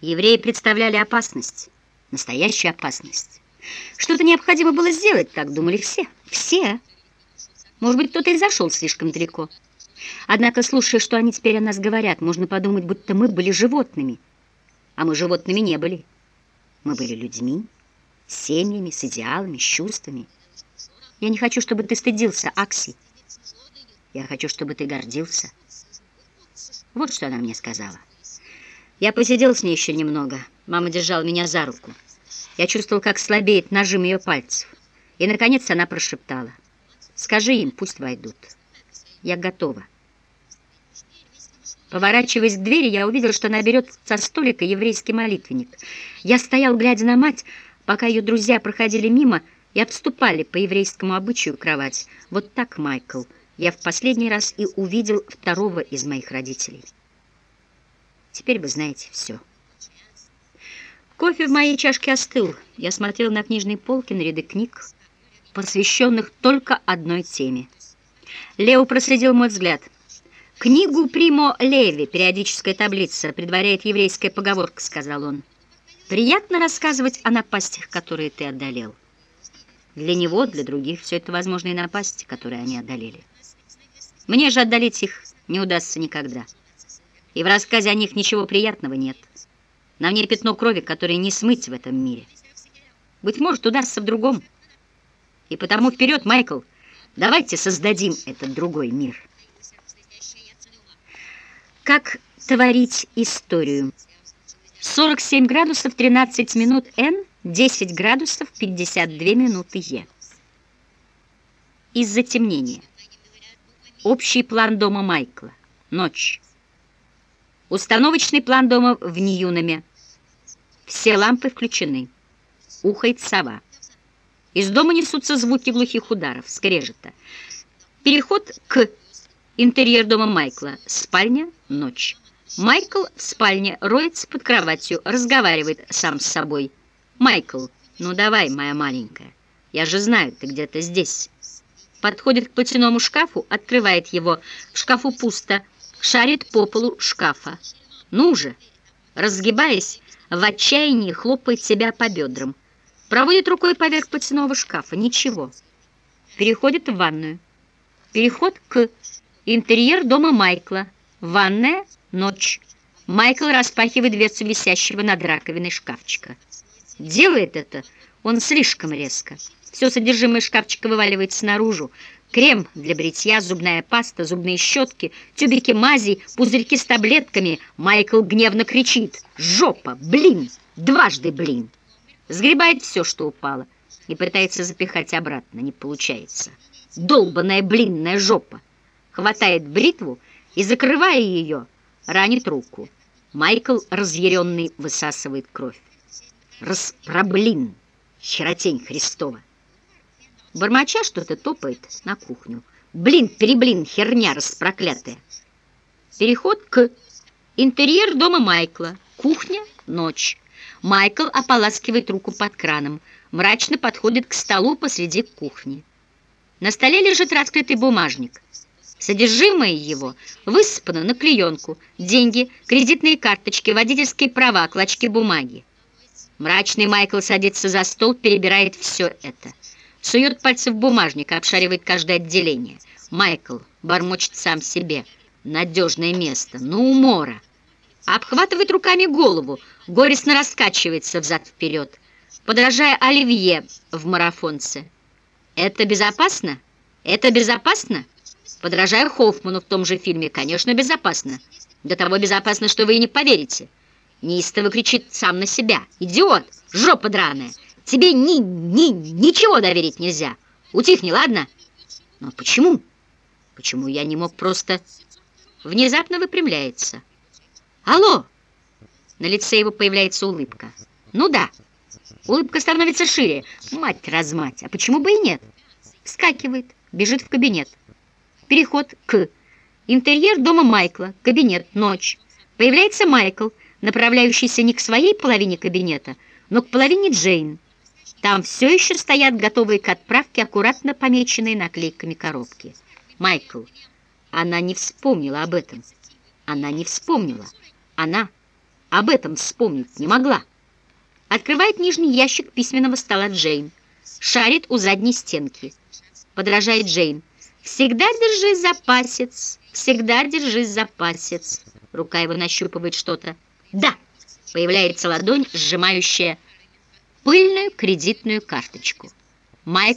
Евреи представляли опасность, настоящую опасность. Что-то необходимо было сделать, так думали все. Все. Может быть, кто-то и зашел слишком далеко. Однако, слушая, что они теперь о нас говорят, можно подумать, будто мы были животными. А мы животными не были. Мы были людьми, семьями, с идеалами, с чувствами. Я не хочу, чтобы ты стыдился, Акси. Я хочу, чтобы ты гордился. Вот что она мне сказала. Я посидел с ней еще немного. Мама держала меня за руку. Я чувствовал, как слабеет нажим ее пальцев. И, наконец, она прошептала. «Скажи им, пусть войдут. Я готова». Поворачиваясь к двери, я увидел, что она берет со столика еврейский молитвенник. Я стоял, глядя на мать, пока ее друзья проходили мимо и обступали по еврейскому обычаю кровать. Вот так, Майкл, я в последний раз и увидел второго из моих родителей. Теперь вы знаете все. Кофе в моей чашке остыл. Я смотрел на книжные полки, на ряды книг, посвященных только одной теме. Лео проследил мой взгляд — «Книгу Примо Леви, периодическая таблица, предваряет еврейская поговорка», — сказал он. «Приятно рассказывать о напастях, которые ты одолел. Для него, для других, все это возможные напасти, которые они одолели. Мне же одолеть их не удастся никогда. И в рассказе о них ничего приятного нет. На мне пятно крови, которое не смыть в этом мире. Быть может, удастся в другом. И потому вперед, Майкл, давайте создадим этот другой мир». Как творить историю? 47 градусов 13 минут Н, 10 градусов 52 минуты Е. Из затемнения. Общий план дома Майкла. Ночь. Установочный план дома в Ньюнаме. Все лампы включены. Ухает сова. Из дома несутся звуки глухих ударов, скрежета. Переход к Интерьер дома Майкла. Спальня. Ночь. Майкл в спальне роется под кроватью, разговаривает сам с собой. «Майкл, ну давай, моя маленькая, я же знаю, ты где-то здесь». Подходит к платяному шкафу, открывает его. В шкафу пусто, шарит по полу шкафа. «Ну же!» Разгибаясь, в отчаянии хлопает себя по бедрам. Проводит рукой поверх платяного шкафа. Ничего. Переходит в ванную. Переход к Интерьер дома Майкла. Ванная. Ночь. Майкл распахивает дверцу висящего над раковиной шкафчика. Делает это он слишком резко. Все содержимое шкафчика вываливается наружу. Крем для бритья, зубная паста, зубные щетки, тюбики мази, пузырьки с таблетками. Майкл гневно кричит. «Жопа! Блин! Дважды блин!» Сгребает все, что упало, и пытается запихать обратно. Не получается. Долбаная блинная жопа! хватает бритву и, закрывая ее, ранит руку. Майкл, разъяренный, высасывает кровь. Распроблин, херотень Христова. Бормоча что-то топает на кухню. Блин, переблин, херня распроклятая. Переход к интерьер дома Майкла. Кухня, ночь. Майкл ополаскивает руку под краном. Мрачно подходит к столу посреди кухни. На столе лежит раскрытый бумажник. Содержимое его высыпано на клеенку. Деньги, кредитные карточки, водительские права, клочки бумаги. Мрачный Майкл садится за стол, перебирает все это. Сует пальцы в бумажник, обшаривает каждое отделение. Майкл бормочет сам себе. Надежное место, ну умора. Обхватывает руками голову, горестно раскачивается взад-вперед, подражая Оливье в марафонце. «Это безопасно? Это безопасно?» Подражая Хоффману в том же фильме, конечно, безопасно. До того безопасно, что вы и не поверите. Неистово кричит сам на себя. «Идиот! Жопа драная! Тебе ни, ни, ничего доверить нельзя! Утихни, ладно?» «Но почему? Почему я не мог просто...» Внезапно выпрямляется. «Алло!» На лице его появляется улыбка. «Ну да, улыбка становится шире. Мать-размать, а почему бы и нет?» Вскакивает, бежит в кабинет. Переход к. Интерьер дома Майкла. Кабинет. Ночь. Появляется Майкл, направляющийся не к своей половине кабинета, но к половине Джейн. Там все еще стоят готовые к отправке аккуратно помеченные наклейками коробки. Майкл. Она не вспомнила об этом. Она не вспомнила. Она об этом вспомнить не могла. Открывает нижний ящик письменного стола Джейн. Шарит у задней стенки. Подражает Джейн. «Всегда держись за пасец, всегда держись за пасец». Рука его нащупывает что-то. «Да!» Появляется ладонь, сжимающая пыльную кредитную карточку. Майк